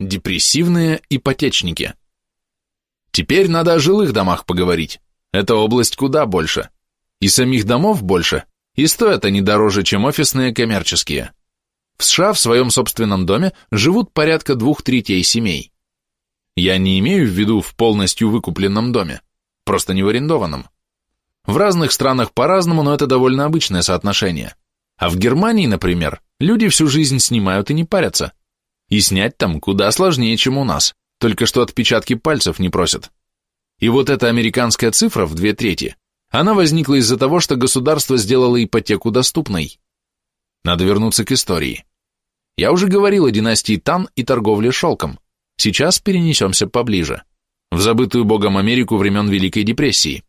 Депрессивные ипотечники. Теперь надо о жилых домах поговорить. Эта область куда больше. И самих домов больше, и стоят они дороже, чем офисные коммерческие. В США в своем собственном доме живут порядка двух третей семей. Я не имею в виду в полностью выкупленном доме, просто не в арендованном. В разных странах по-разному, но это довольно обычное соотношение. А в Германии, например, люди всю жизнь снимают и не парятся. И снять там куда сложнее, чем у нас, только что отпечатки пальцев не просят. И вот эта американская цифра в две трети, она возникла из-за того, что государство сделало ипотеку доступной. Надо вернуться к истории. Я уже говорил о династии Тан и торговле шелком. Сейчас перенесемся поближе. В забытую богом Америку времен Великой депрессии.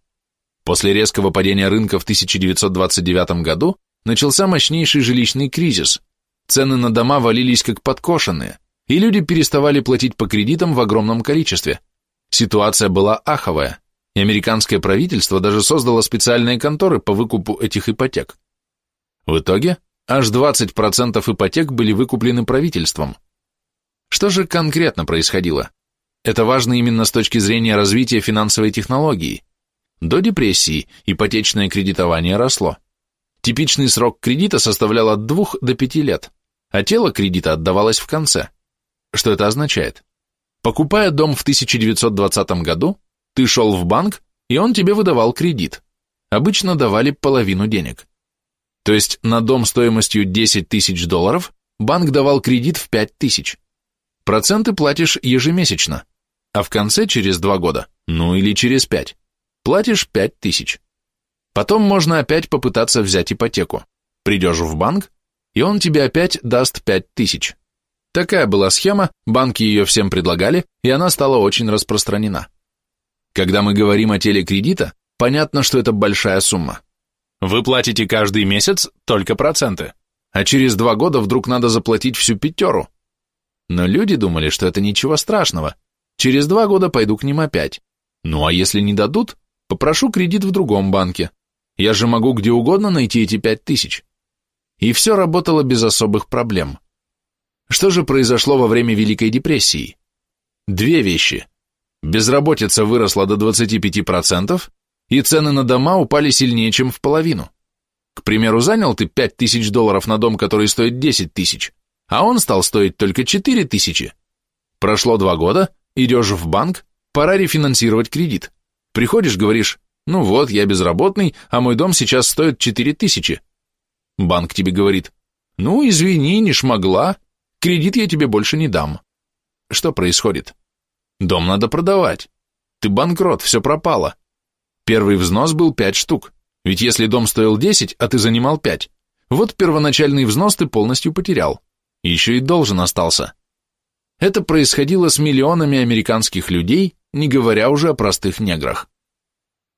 После резкого падения рынка в 1929 году начался мощнейший жилищный кризис, Цены на дома валились как подкошенные, и люди переставали платить по кредитам в огромном количестве. Ситуация была аховая, и американское правительство даже создало специальные конторы по выкупу этих ипотек. В итоге аж 20% ипотек были выкуплены правительством. Что же конкретно происходило? Это важно именно с точки зрения развития финансовой технологии. До депрессии ипотечное кредитование росло. Типичный срок кредита составлял от 2 до 5 лет а тело кредита отдавалось в конце. Что это означает? Покупая дом в 1920 году, ты шел в банк, и он тебе выдавал кредит. Обычно давали половину денег. То есть на дом стоимостью 10 тысяч долларов банк давал кредит в 5 тысяч. Проценты платишь ежемесячно, а в конце через 2 года, ну или через 5, платишь 5 тысяч. Потом можно опять попытаться взять ипотеку. Придешь в банк, и он тебе опять даст пять тысяч. Такая была схема, банки ее всем предлагали, и она стала очень распространена. Когда мы говорим о теле кредита, понятно, что это большая сумма. Вы платите каждый месяц только проценты, а через два года вдруг надо заплатить всю пятеру. Но люди думали, что это ничего страшного. Через два года пойду к ним опять. Ну а если не дадут, попрошу кредит в другом банке. Я же могу где угодно найти эти пять тысяч и все работало без особых проблем. Что же произошло во время Великой депрессии? Две вещи. Безработица выросла до 25%, и цены на дома упали сильнее, чем в половину. К примеру, занял ты 5 тысяч долларов на дом, который стоит 10 тысяч, а он стал стоить только 4 тысячи. Прошло два года, идешь в банк, пора рефинансировать кредит. Приходишь, говоришь, ну вот, я безработный, а мой дом сейчас стоит 4 тысячи. Банк тебе говорит, ну, извини, не шмогла, кредит я тебе больше не дам. Что происходит? Дом надо продавать. Ты банкрот, все пропало. Первый взнос был 5 штук, ведь если дом стоил 10, а ты занимал 5, вот первоначальный взнос ты полностью потерял, еще и должен остался. Это происходило с миллионами американских людей, не говоря уже о простых неграх.